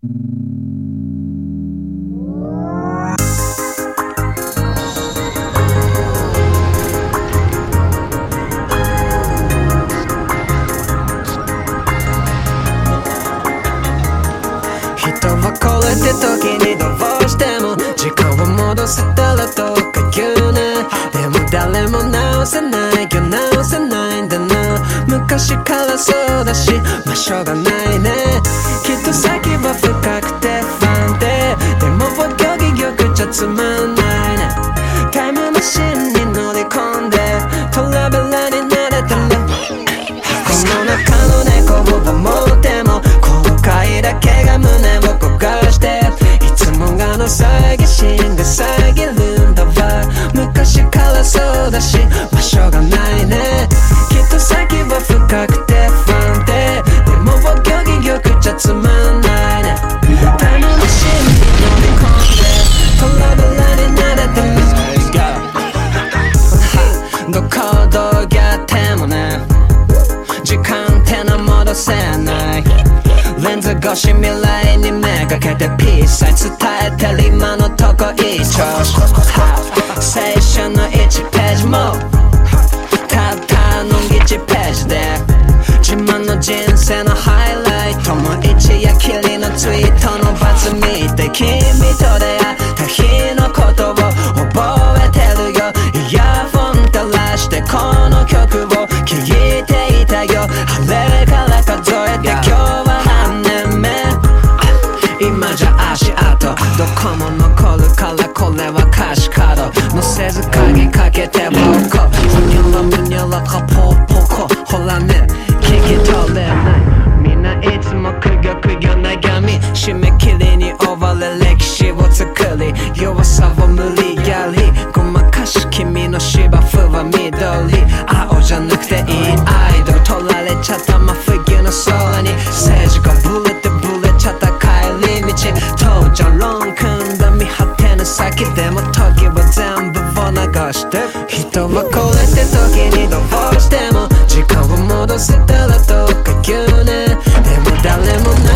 人はこれって時にどうしても時間を戻せたらとか言うねでも誰も直せないよ直せないんだな。昔からそうだしまあしょうがないね。つまんないなタイムマシンに乗り込んでトラベラになれた。らこの中の猫を守っても後悔だけが胸を焦がしていつもがの詐欺心が遮るんだわ。昔からそうだしし未来にめがけてピースさえ伝えてる今のとこ一丁青春の1ページも。たったの1ページで。自慢の人生のハイライトも一夜きりのツイートのバツ見て。君とで締め切りに追われ歴史を作り弱さを無理やりごまかし君の芝生は緑青じゃなくていいアイドル取られちゃった真冬の空に政治がブレてブレちゃった帰り道当時論組んだ見果てぬ先でも時は全部を流して人はこれって時にどうしても時間を戻せたらとか言うねでも誰もない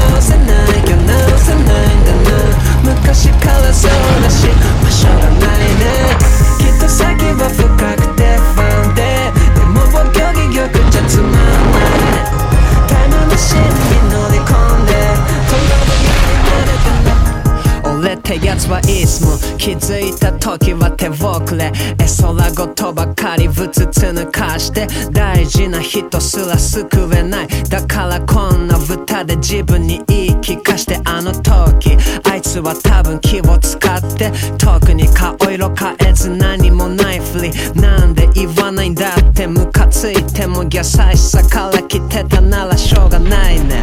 そうだしまあしょうがないねきっと先は深くて不安定でも僕よくじゃつまんないタイムマシンに乗り込んでトラブルになれたら俺ってやつはいつも気づいた時は手遅れ絵空事ばかりぶつつ抜かして大事な人すら救えないだからこんな歌で自分に言い聞かしてあの時あいつは多分気を使って特に顔色変えず何もないふり。なんで言わないんだってムカついても優しさから来てたならしょうがないね。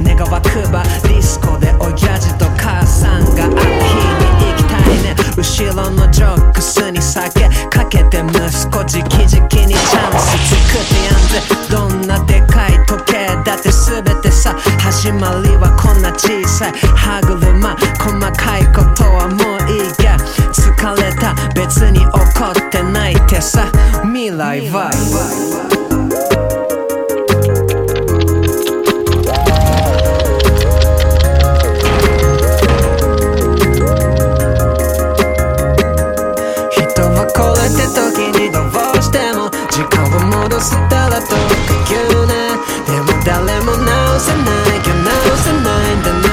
願わくばディスコで親父と母さんが会う日に行きたいね。後ろのジョックスに酒かけて息子直々にチャンス作ってやんぜ。どんなでかい時計だって全てさ始まりはこんな小さい。歯車細別に怒ってないってさ未来は。人はこれって時にどうしても時間を戻せたらとか言うね。でも誰も直せないよ直せないんだな。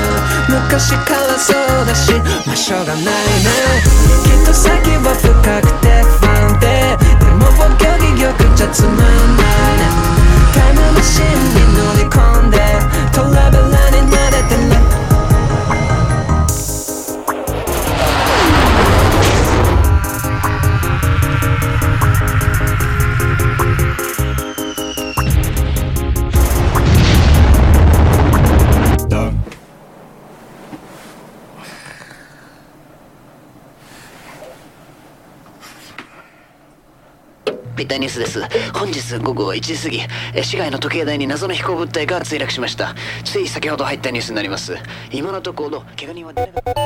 昔からそうだしまあしょうがないね。ビタニュースです。本日午後1時過ぎ市街の時計台に謎の飛行物体が墜落しました。つい先ほど入ったニュースになります。今のところ怪我人は出なかったち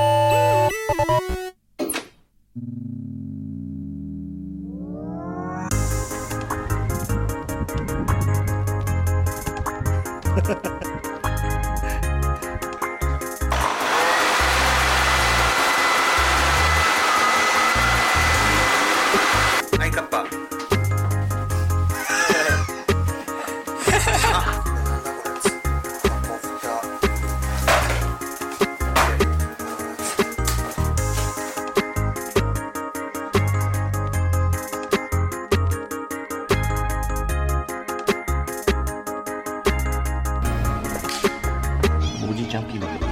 ゃんピーマ